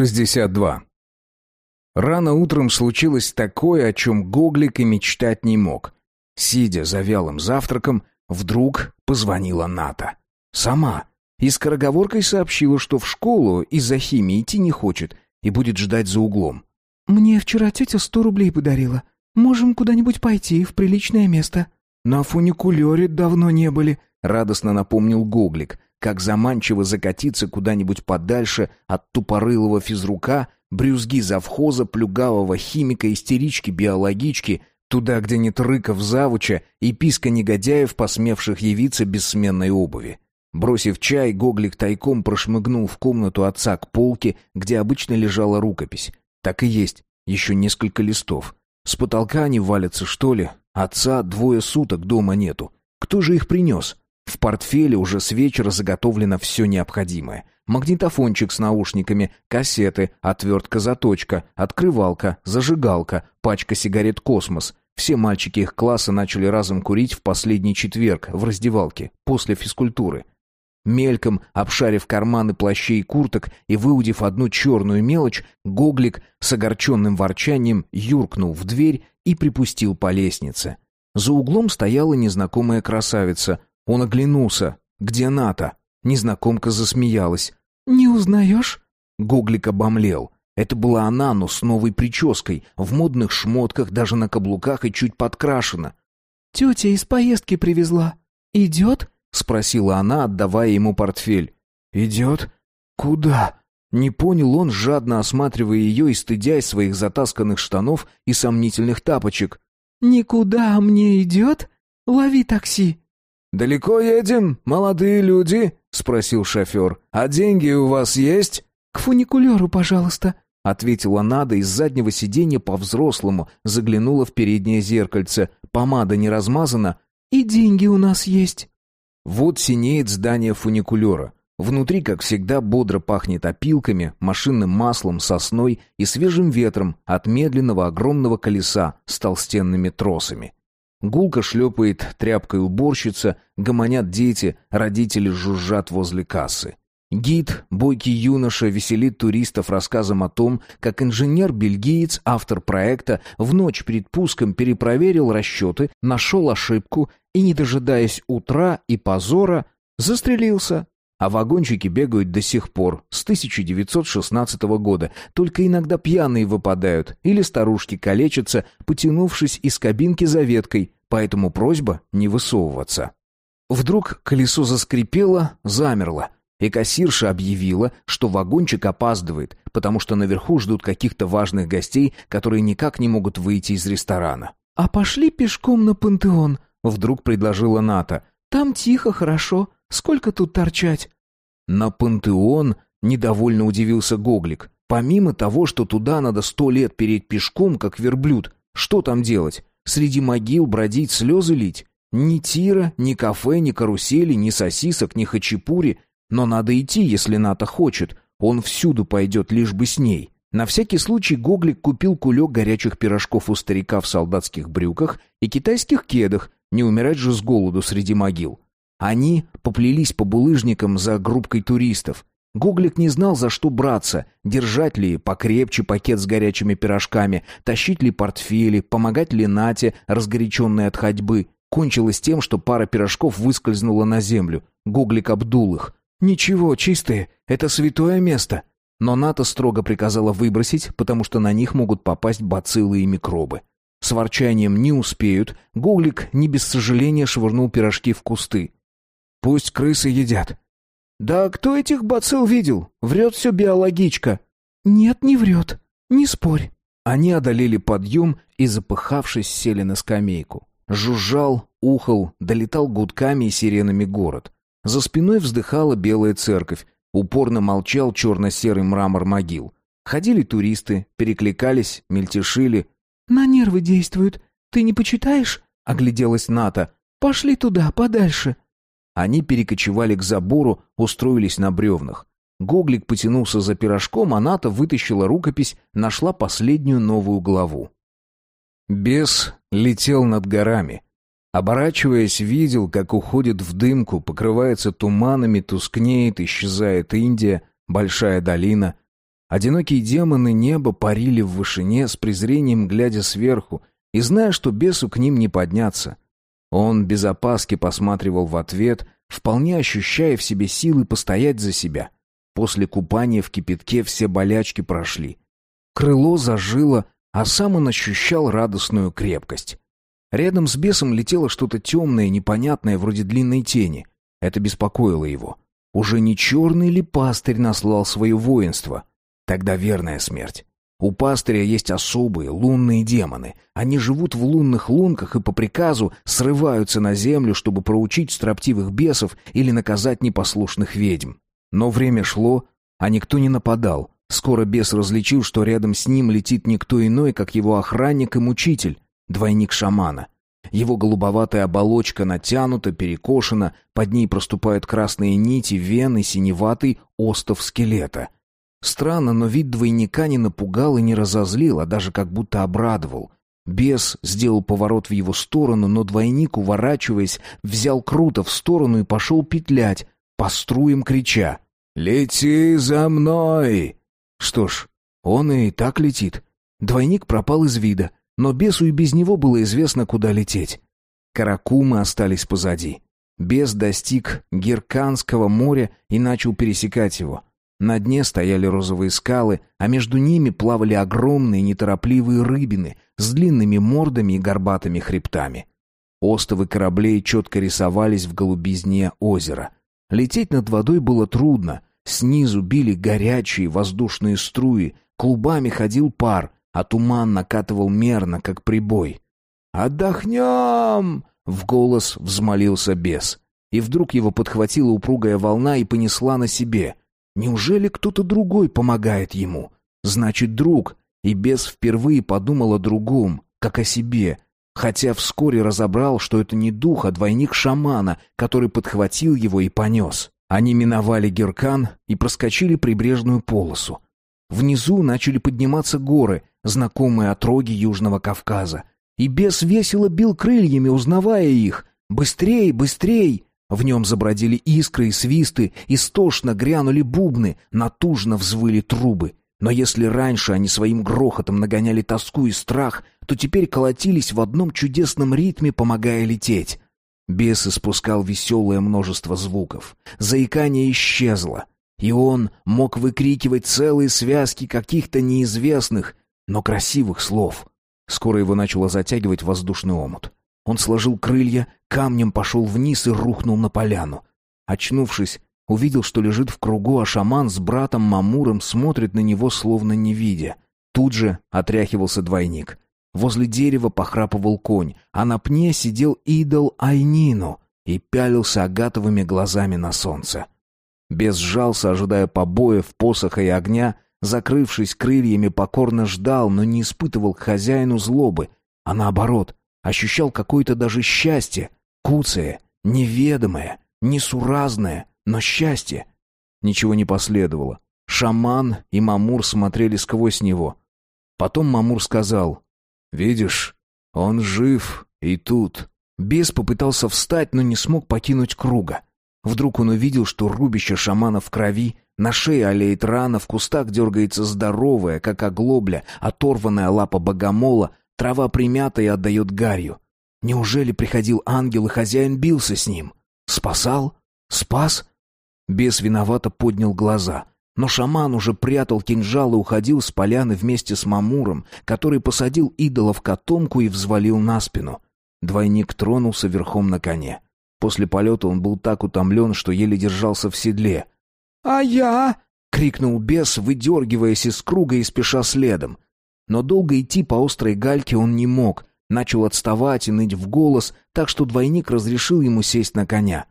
62. Рано утром случилось такое, о чем Гоглик и мечтать не мог. Сидя за вялым завтраком, вдруг позвонила Ната. Сама. И скороговоркой сообщила, что в школу из-за химии идти не хочет и будет ждать за углом. «Мне вчера тетя сто рублей подарила. Можем куда-нибудь пойти, в приличное место». «На фуникулере давно не были», — радостно напомнил Гоглик — как заманчиво закатиться куда-нибудь подальше от тупорылого физрука, брюзги завхоза, плюгавого химика, истерички, биологички, туда, где нет рыков завуча и писка негодяев, посмевших явиться без сменной обуви. Бросив чай, Гоглик тайком прошмыгнул в комнату отца к полке, где обычно лежала рукопись. Так и есть, еще несколько листов. С потолка они валятся, что ли? Отца двое суток дома нету. Кто же их принес? В портфеле уже с вечера заготовлено все необходимое. Магнитофончик с наушниками, кассеты, отвертка-заточка, открывалка, зажигалка, пачка сигарет «Космос». Все мальчики их класса начали разом курить в последний четверг в раздевалке, после физкультуры. Мельком, обшарив карманы плащей и курток и выудив одну черную мелочь, Гоглик с огорченным ворчанием юркнул в дверь и припустил по лестнице. За углом стояла незнакомая красавица, он оглянулся. «Где Ната?» Незнакомка засмеялась. «Не узнаешь?» Гоглик обомлел. Это была она, но с новой прической, в модных шмотках, даже на каблуках и чуть подкрашена. «Тетя из поездки привезла. Идет?» — спросила она, отдавая ему портфель. «Идет? Куда?» Не понял он, жадно осматривая ее и стыдясь своих затасканных штанов и сомнительных тапочек. «Никуда мне идет? Лови такси!» «Далеко едем, молодые люди?» — спросил шофер. «А деньги у вас есть?» «К фуникулеру, пожалуйста», — ответила Нада из заднего сиденья по-взрослому, заглянула в переднее зеркальце. Помада не размазана. «И деньги у нас есть». Вот синеет здание фуникулера. Внутри, как всегда, бодро пахнет опилками, машинным маслом, сосной и свежим ветром от медленного огромного колеса с толстенными тросами. Гулко шлепает тряпкой уборщица, гомонят дети, родители жужжат возле кассы. Гид, бойкий юноша, веселит туристов рассказом о том, как инженер-бельгиец, автор проекта, в ночь перед пуском перепроверил расчеты, нашел ошибку и, не дожидаясь утра и позора, застрелился а вагончики бегают до сих пор, с 1916 года. Только иногда пьяные выпадают, или старушки калечатся, потянувшись из кабинки за веткой, поэтому просьба не высовываться. Вдруг колесо заскрипело, замерло, и кассирша объявила, что вагончик опаздывает, потому что наверху ждут каких-то важных гостей, которые никак не могут выйти из ресторана. «А пошли пешком на пантеон», — вдруг предложила Ната. «Там тихо, хорошо». Сколько тут торчать?» «На пантеон?» — недовольно удивился Гоглик. «Помимо того, что туда надо сто лет переть пешком, как верблюд, что там делать? Среди могил бродить, слезы лить? Ни тира, ни кафе, ни карусели, ни сосисок, ни хачапури. Но надо идти, если Ната хочет. Он всюду пойдет, лишь бы с ней». На всякий случай Гоглик купил кулек горячих пирожков у старика в солдатских брюках и китайских кедах, не умирать же с голоду среди могил. Они поплелись по булыжникам за группкой туристов. Гуглик не знал, за что браться, держать ли покрепче пакет с горячими пирожками, тащить ли портфели, помогать ли Нате, разгоряченной от ходьбы. Кончилось тем, что пара пирожков выскользнула на землю. Гуглик обдул их. «Ничего, чистые, это святое место». Но Ната строго приказала выбросить, потому что на них могут попасть бациллы и микробы. С ворчанием не успеют, Гуглик не без сожаления швырнул пирожки в кусты. Пусть крысы едят. Да кто этих бацилл видел? Врет все биологичка. Нет, не врет. Не спорь. Они одолели подъем и, запыхавшись, сели на скамейку. Жужжал, ухал, долетал гудками и сиренами город. За спиной вздыхала белая церковь. Упорно молчал черно-серый мрамор могил. Ходили туристы, перекликались, мельтешили. «На нервы действуют. Ты не почитаешь?» — огляделась Ната. «Пошли туда, подальше. Они перекочевали к забору, устроились на бревнах. Гоглик потянулся за пирожком, а Ната вытащила рукопись, нашла последнюю новую главу. Бес летел над горами. Оборачиваясь, видел, как уходит в дымку, покрывается туманами, тускнеет, исчезает Индия, большая долина. Одинокие демоны неба парили в вышине с презрением, глядя сверху, и зная, что бесу к ним не подняться. Он без опаски посматривал в ответ, вполне ощущая в себе силы постоять за себя. После купания в кипятке все болячки прошли. Крыло зажило, а сам он ощущал радостную крепкость. Рядом с бесом летело что-то темное, непонятное, вроде длинной тени. Это беспокоило его. Уже не черный ли пастырь наслал свое воинство? Тогда верная смерть. У пастыря есть особые лунные демоны. Они живут в лунных лунках и по приказу срываются на землю, чтобы проучить строптивых бесов или наказать непослушных ведьм. Но время шло, а никто не нападал. Скоро бес различил, что рядом с ним летит никто иной, как его охранник и мучитель двойник шамана. Его голубоватая оболочка натянута, перекошена, под ней проступают красные нити, вены, синеватый остов скелета. Странно, но вид двойника не напугал и не разозлил, а даже как будто обрадовал. Бес сделал поворот в его сторону, но двойник, уворачиваясь, взял круто в сторону и пошел петлять, по струям крича «Лети за мной!» Что ж, он и так летит. Двойник пропал из вида. Но бесу и без него было известно, куда лететь. Каракумы остались позади. Бес достиг Герканского моря и начал пересекать его. На дне стояли розовые скалы, а между ними плавали огромные неторопливые рыбины с длинными мордами и горбатыми хребтами. Остовы кораблей четко рисовались в голубизне озера. Лететь над водой было трудно. Снизу били горячие воздушные струи, клубами ходил пар, а туман накатывал мерно, как прибой. «Отдохнем!» — в голос взмолился бес. И вдруг его подхватила упругая волна и понесла на себе. Неужели кто-то другой помогает ему? Значит, друг. И бес впервые подумал о другом, как о себе, хотя вскоре разобрал, что это не дух, а двойник шамана, который подхватил его и понес. Они миновали Геркан и проскочили прибрежную полосу. Внизу начали подниматься горы, знакомые отроги Южного Кавказа. И бес весело бил крыльями, узнавая их. «Быстрей, быстрей!» В нем забродили искры и свисты, истошно грянули бубны, натужно взвыли трубы. Но если раньше они своим грохотом нагоняли тоску и страх, то теперь колотились в одном чудесном ритме, помогая лететь. Бес испускал веселое множество звуков. Заикание исчезло. И он мог выкрикивать целые связки каких-то неизвестных, но красивых слов. Скоро его начало затягивать воздушный омут. Он сложил крылья, камнем пошел вниз и рухнул на поляну. Очнувшись, увидел, что лежит в кругу, а шаман с братом Мамуром смотрит на него, словно не видя. Тут же отряхивался двойник. Возле дерева похрапывал конь, а на пне сидел идол Айнину и пялился агатовыми глазами на солнце. Бес сжался, ожидая побоев, посоха и огня, закрывшись крыльями, покорно ждал, но не испытывал к хозяину злобы, а наоборот, ощущал какое-то даже счастье, куцое, неведомое, несуразное, но счастье. Ничего не последовало. Шаман и Мамур смотрели сквозь него. Потом Мамур сказал, «Видишь, он жив и тут». Бес попытался встать, но не смог покинуть круга. Вдруг он увидел, что рубище шамана в крови, на шее олеет рана, в кустах дергается здоровая, как оглобля, оторванная лапа богомола, трава примята и отдает гарью. Неужели приходил ангел и хозяин бился с ним? Спасал? Спас? Бес виновато поднял глаза. Но шаман уже прятал кинжал и уходил с поляны вместе с Мамуром, который посадил идола в котомку и взвалил на спину. Двойник тронулся верхом на коне. После полета он был так утомлен, что еле держался в седле. «А я?» — крикнул бес, выдергиваясь из круга и спеша следом. Но долго идти по острой гальке он не мог, начал отставать и ныть в голос, так что двойник разрешил ему сесть на коня.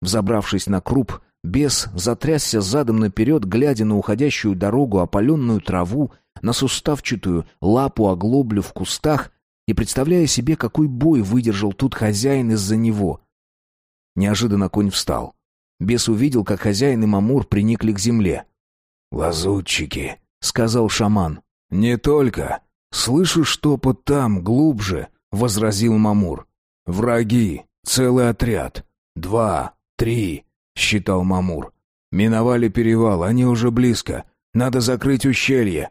Взобравшись на круп, бес затрясся задом наперед, глядя на уходящую дорогу, опаленную траву, на суставчатую лапу оглоблю в кустах и представляя себе, какой бой выдержал тут хозяин из-за него — Неожиданно конь встал. Бес увидел, как хозяин и Мамур приникли к земле. «Лазутчики», — сказал шаман. «Не только. Слышу штопот там, глубже», — возразил Мамур. «Враги. Целый отряд. Два, три», — считал Мамур. «Миновали перевал, они уже близко. Надо закрыть ущелье!»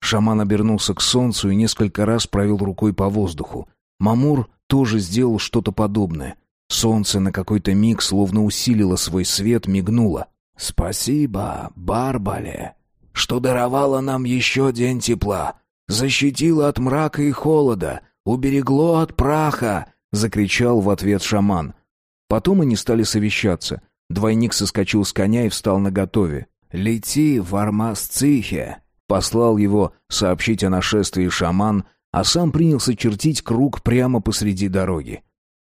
Шаман обернулся к солнцу и несколько раз провел рукой по воздуху. Мамур тоже сделал что-то подобное. Солнце на какой-то миг словно усилило свой свет, мигнуло. «Спасибо, Барбале, что даровало нам еще день тепла, защитило от мрака и холода, уберегло от праха!» — закричал в ответ шаман. Потом они стали совещаться. Двойник соскочил с коня и встал наготове. «Лети в Армасцихе!» Послал его сообщить о нашествии шаман, а сам принялся чертить круг прямо посреди дороги.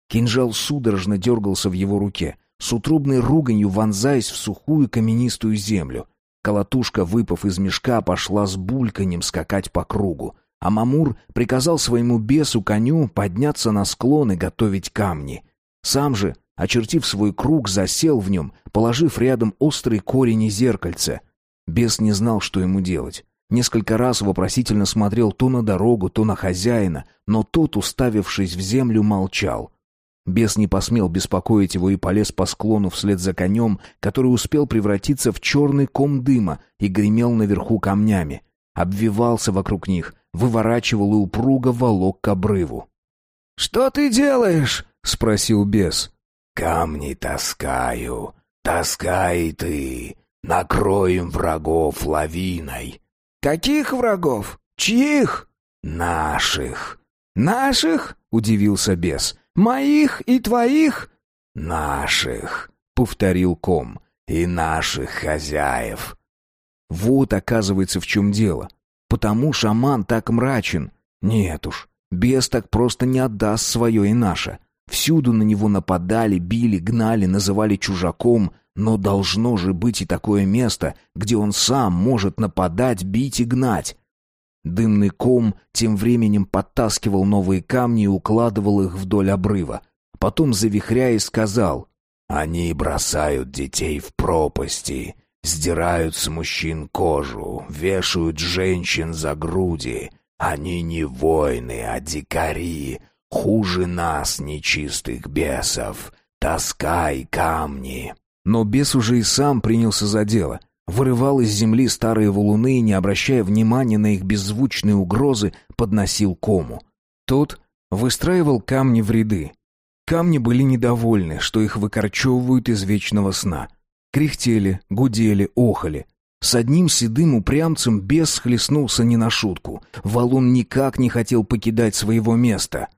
Кинжал судорожно дергался в его руке, с утрубной руганью вонзаясь в сухую каменистую землю. Колотушка, выпав из мешка, пошла с бульканьем скакать по кругу, а Мамур приказал своему бесу коню подняться на склон и готовить камни. Сам же, очертив свой круг, засел в нем, положив рядом острый корень и зеркальце. Бес не знал, что ему делать. Несколько раз вопросительно смотрел то на дорогу, то на хозяина, но тот, уставившись в землю, молчал. Бес не посмел беспокоить его и полез по склону вслед за конем, который успел превратиться в черный ком дыма и гремел наверху камнями. Обвивался вокруг них, выворачивал и упруго волок к обрыву. «Что ты делаешь?» — спросил бес. «Камни таскаю, таскай ты, накроем врагов лавиной». «Каких врагов? Чьих?» «Наших». «Наших?» — удивился бес. «Моих и твоих?» «Наших», — повторил ком, — «и наших хозяев». Вот, оказывается, в чем дело. Потому шаман так мрачен. Нет уж, бес так просто не отдаст свое и наше. Всюду на него нападали, били, гнали, называли чужаком — но должно же быть и такое место, где он сам может нападать, бить и гнать. Дымный ком тем временем подтаскивал новые камни и укладывал их вдоль обрыва. Потом, завихряясь, сказал, «Они бросают детей в пропасти, сдирают с мужчин кожу, вешают женщин за груди. Они не воины, а дикари, хуже нас, нечистых бесов. Таскай камни». Но бес уже и сам принялся за дело. Вырывал из земли старые валуны и, не обращая внимания на их беззвучные угрозы, подносил кому. Тот выстраивал камни в ряды. Камни были недовольны, что их выкорчевывают из вечного сна. Кряхтели, гудели, охали. С одним седым упрямцем бес схлестнулся не на шутку. Валун никак не хотел покидать своего места.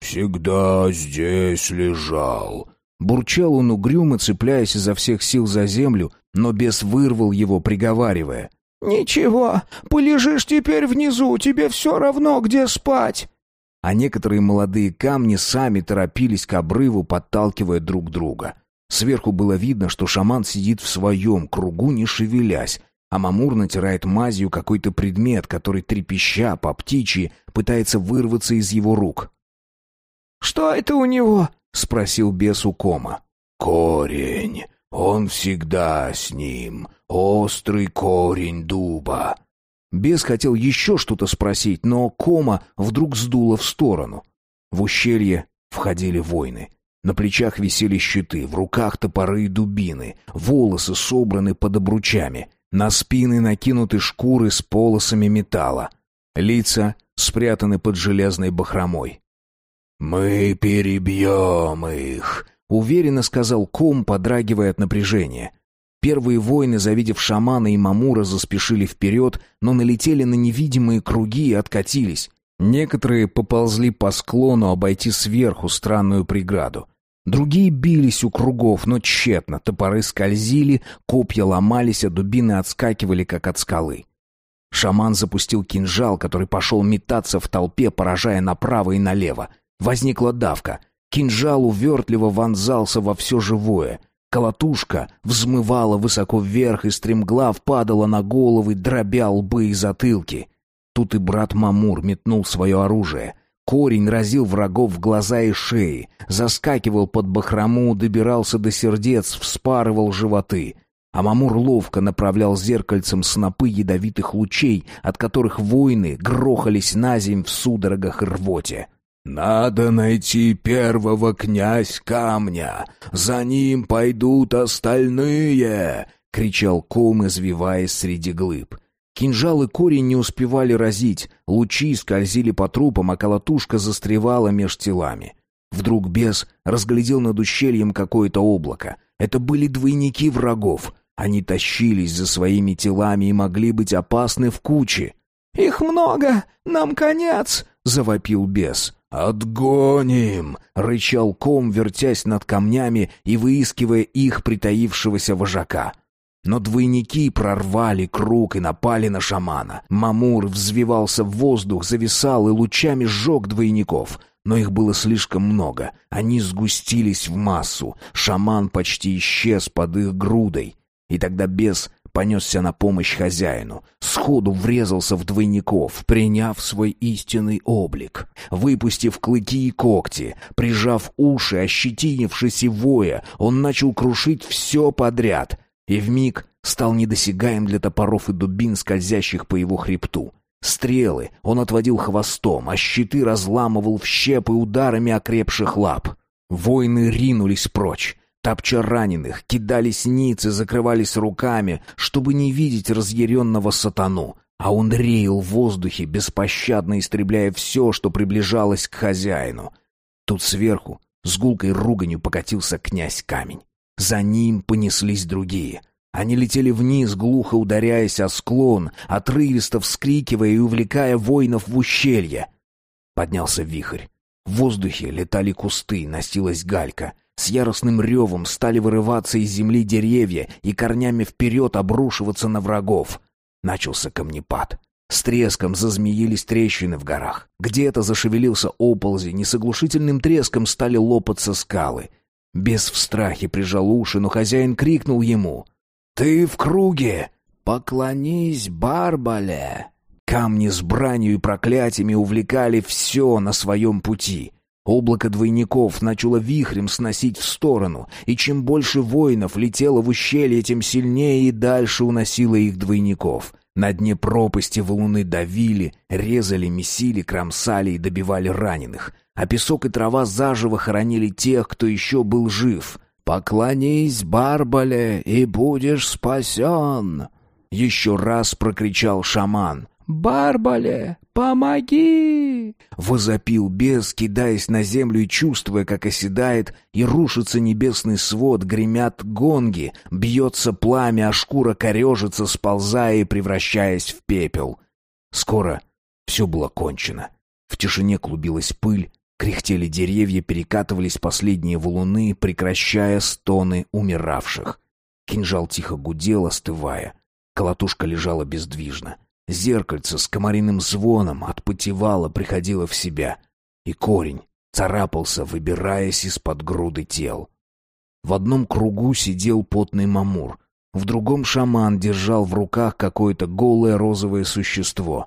«Всегда здесь лежал», Бурчал он угрюмо, цепляясь изо всех сил за землю, но бес вырвал его, приговаривая. «Ничего, полежишь теперь внизу, тебе все равно, где спать». А некоторые молодые камни сами торопились к обрыву, подталкивая друг друга. Сверху было видно, что шаман сидит в своем кругу, не шевелясь, а Мамур натирает мазью какой-то предмет, который, трепеща по птичьи, пытается вырваться из его рук. «Что это у него?» — спросил бес у кома. «Корень. Он всегда с ним. Острый корень дуба». Бес хотел еще что-то спросить, но кома вдруг сдуло в сторону. В ущелье входили воины. На плечах висели щиты, в руках топоры и дубины, волосы собраны под обручами, на спины накинуты шкуры с полосами металла. Лица спрятаны под железной бахромой. «Мы перебьем их», — уверенно сказал Ком, подрагивая от напряжения. Первые воины, завидев шамана и Мамура, заспешили вперед, но налетели на невидимые круги и откатились. Некоторые поползли по склону обойти сверху странную преграду. Другие бились у кругов, но тщетно, топоры скользили, копья ломались, а дубины отскакивали, как от скалы. Шаман запустил кинжал, который пошел метаться в толпе, поражая направо и налево. Возникла давка. Кинжал увертливо вонзался во все живое. Колотушка взмывала высоко вверх и стремглав падала на головы, дробя лбы и затылки. Тут и брат Мамур метнул свое оружие. Корень разил врагов в глаза и шеи, заскакивал под бахрому, добирался до сердец, вспарывал животы. А Мамур ловко направлял зеркальцем снопы ядовитых лучей, от которых воины грохались на земь в судорогах и рвоте. «Надо найти первого князь камня, за ним пойдут остальные!» — кричал ком, извиваясь среди глыб. Кинжал и корень не успевали разить, лучи скользили по трупам, а колотушка застревала меж телами. Вдруг бес разглядел над ущельем какое-то облако. Это были двойники врагов. Они тащились за своими телами и могли быть опасны в куче. «Их много! Нам конец!» — завопил бес. «Отгоним!» — рычал ком, вертясь над камнями и выискивая их притаившегося вожака. Но двойники прорвали круг и напали на шамана. Мамур взвивался в воздух, зависал и лучами сжег двойников. Но их было слишком много. Они сгустились в массу. Шаман почти исчез под их грудой. И тогда бес понесся на помощь хозяину. Сходу врезался в двойников, приняв свой истинный облик. Выпустив клыки и когти, прижав уши, ощетинившись и воя, он начал крушить все подряд — и вмиг стал недосягаем для топоров и дубин, скользящих по его хребту. Стрелы он отводил хвостом, а щиты разламывал в щепы ударами окрепших лап. Воины ринулись прочь. Топча раненых, кидались ниц и закрывались руками, чтобы не видеть разъяренного сатану. А он реял в воздухе, беспощадно истребляя все, что приближалось к хозяину. Тут сверху с гулкой руганью покатился князь Камень. За ним понеслись другие. Они летели вниз, глухо ударяясь о склон, отрывисто вскрикивая и увлекая воинов в ущелье. Поднялся вихрь. В воздухе летали кусты, носилась галька. С яростным ревом стали вырываться из земли деревья и корнями вперед обрушиваться на врагов. Начался камнепад. С треском зазмеились трещины в горах. Где-то зашевелился оползень, и с треском стали лопаться скалы — Бес в страхе прижал уши, но хозяин крикнул ему. «Ты в круге! Поклонись Барбале!» Камни с бранью и проклятиями увлекали все на своем пути. Облако двойников начало вихрем сносить в сторону, и чем больше воинов летело в ущелье, тем сильнее и дальше уносило их двойников. На дне пропасти валуны давили, резали, месили, кромсали и добивали раненых а песок и трава заживо хоронили тех, кто еще был жив. «Поклонись Барбале, и будешь спасен!» Еще раз прокричал шаман. «Барбале, помоги!» Возопил бес, кидаясь на землю и чувствуя, как оседает и рушится небесный свод, гремят гонги, бьется пламя, а шкура корежится, сползая и превращаясь в пепел. Скоро все было кончено. В тишине клубилась пыль, Кряхтели деревья, перекатывались последние валуны, прекращая стоны умиравших. Кинжал тихо гудел, остывая. Колотушка лежала бездвижно. Зеркальце с комариным звоном отпотевало, приходило в себя. И корень царапался, выбираясь из-под груды тел. В одном кругу сидел потный мамур. В другом шаман держал в руках какое-то голое розовое существо.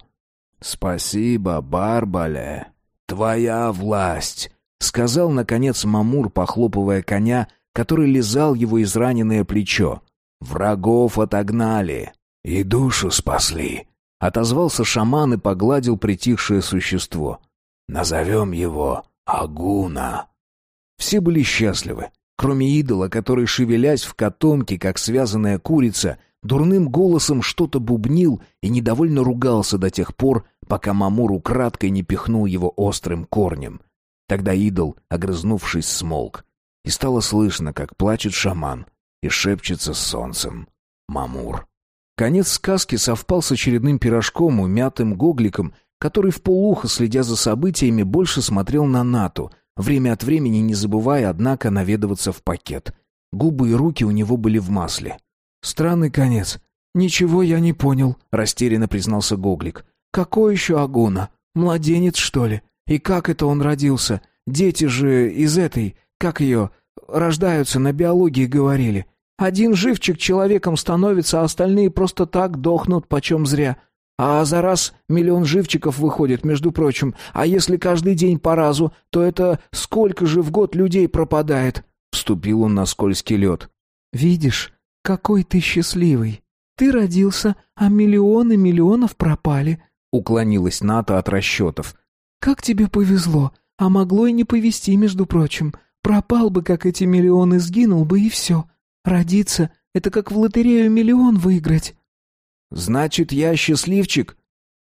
«Спасибо, Барбале!» «Твоя власть!» — сказал, наконец, Мамур, похлопывая коня, который лизал его израненное плечо. «Врагов отогнали и душу спасли!» — отозвался шаман и погладил притихшее существо. «Назовем его Агуна!» Все были счастливы, кроме идола, который, шевелясь в котомке, как связанная курица, дурным голосом что-то бубнил и недовольно ругался до тех пор, пока Мамур украдкой не пихнул его острым корнем. Тогда идол, огрызнувшись, смолк, и стало слышно, как плачет шаман и шепчется с солнцем. Мамур. Конец сказки совпал с очередным пирожком, умятым гогликом, который в полухо, следя за событиями, больше смотрел на Нату, время от времени не забывая, однако, наведываться в пакет. Губы и руки у него были в масле. «Странный конец. Ничего я не понял», — растерянно признался Гоглик. «Какой еще Агуна? Младенец, что ли? И как это он родился? Дети же из этой, как ее, рождаются, на биологии говорили. Один живчик человеком становится, а остальные просто так дохнут почем зря. А за раз миллион живчиков выходит, между прочим. А если каждый день по разу, то это сколько же в год людей пропадает?» Вступил он на скользкий лед. «Видишь, какой ты счастливый. Ты родился, а миллионы миллионов пропали. Уклонилась Ната от расчетов. «Как тебе повезло, а могло и не повезти, между прочим. Пропал бы, как эти миллионы, сгинул бы, и все. Родиться, Это как в лотерею миллион выиграть». «Значит, я счастливчик?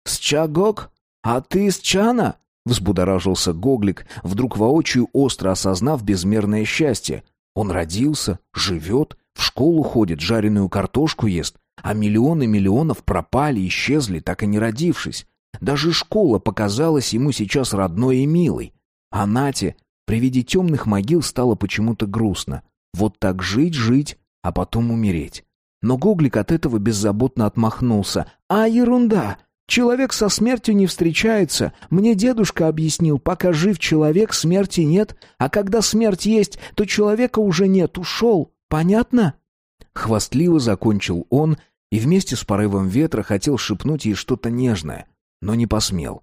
С Чагок? А ты с Чана?» Взбудоражился Гоглик, вдруг воочию остро осознав безмерное счастье. Он родился, живет, в школу ходит, жареную картошку ест, а миллионы миллионов пропали, исчезли, так и не родившись. Даже школа показалась ему сейчас родной и милой. А Нате при виде темных могил стало почему-то грустно. Вот так жить-жить, а потом умереть. Но Гоглик от этого беззаботно отмахнулся. «А, ерунда! Человек со смертью не встречается. Мне дедушка объяснил, пока жив человек, смерти нет, а когда смерть есть, то человека уже нет, ушел. Понятно?» Хвастливо закончил он и вместе с порывом ветра хотел шепнуть ей что-то нежное, но не посмел.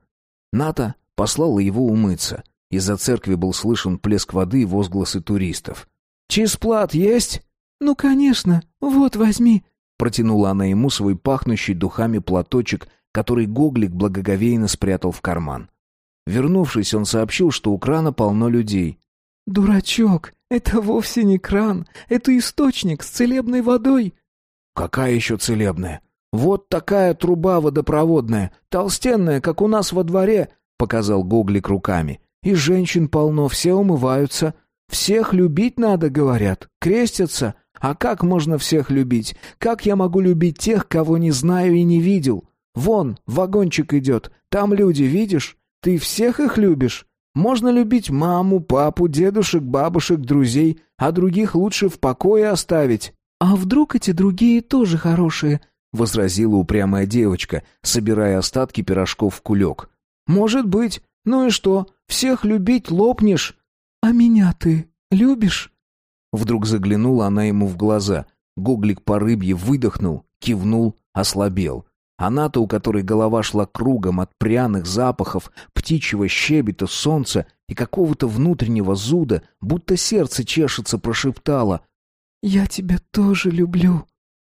Ната послала его умыться. Из-за церкви был слышен плеск воды и возгласы туристов. «Чисплат есть?» «Ну, конечно. Вот, возьми». Протянула она ему свой пахнущий духами платочек, который Гоглик благоговейно спрятал в карман. Вернувшись, он сообщил, что у крана полно людей. «Дурачок, это вовсе не кран, это источник с целебной водой». «Какая еще целебная? Вот такая труба водопроводная, толстенная, как у нас во дворе», — показал Гоглик руками. «И женщин полно, все умываются. Всех любить надо, говорят, крестятся. А как можно всех любить? Как я могу любить тех, кого не знаю и не видел? Вон, вагончик идет, там люди, видишь? Ты всех их любишь? Можно любить маму, папу, дедушек, бабушек, друзей, а других лучше в покое оставить». «А вдруг эти другие тоже хорошие?» — возразила упрямая девочка, собирая остатки пирожков в кулек. «Может быть. Ну и что? Всех любить лопнешь». «А меня ты любишь?» Вдруг заглянула она ему в глаза. Гоглик по рыбье выдохнул, кивнул, ослабел. Она-то, у которой голова шла кругом от пряных запахов, птичьего щебета, солнца и какого-то внутреннего зуда, будто сердце чешется, прошептала «Я тебя тоже люблю».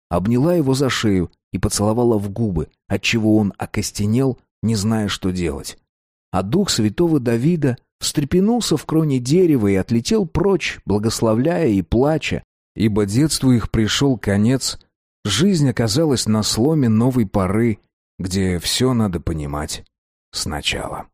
Обняла его за шею и поцеловала в губы, отчего он окостенел, не зная, что делать. А дух святого Давида встрепенулся в кроне дерева и отлетел прочь, благословляя и плача, ибо детству их пришел конец — Жизнь оказалась на сломе новой поры, где все надо понимать сначала.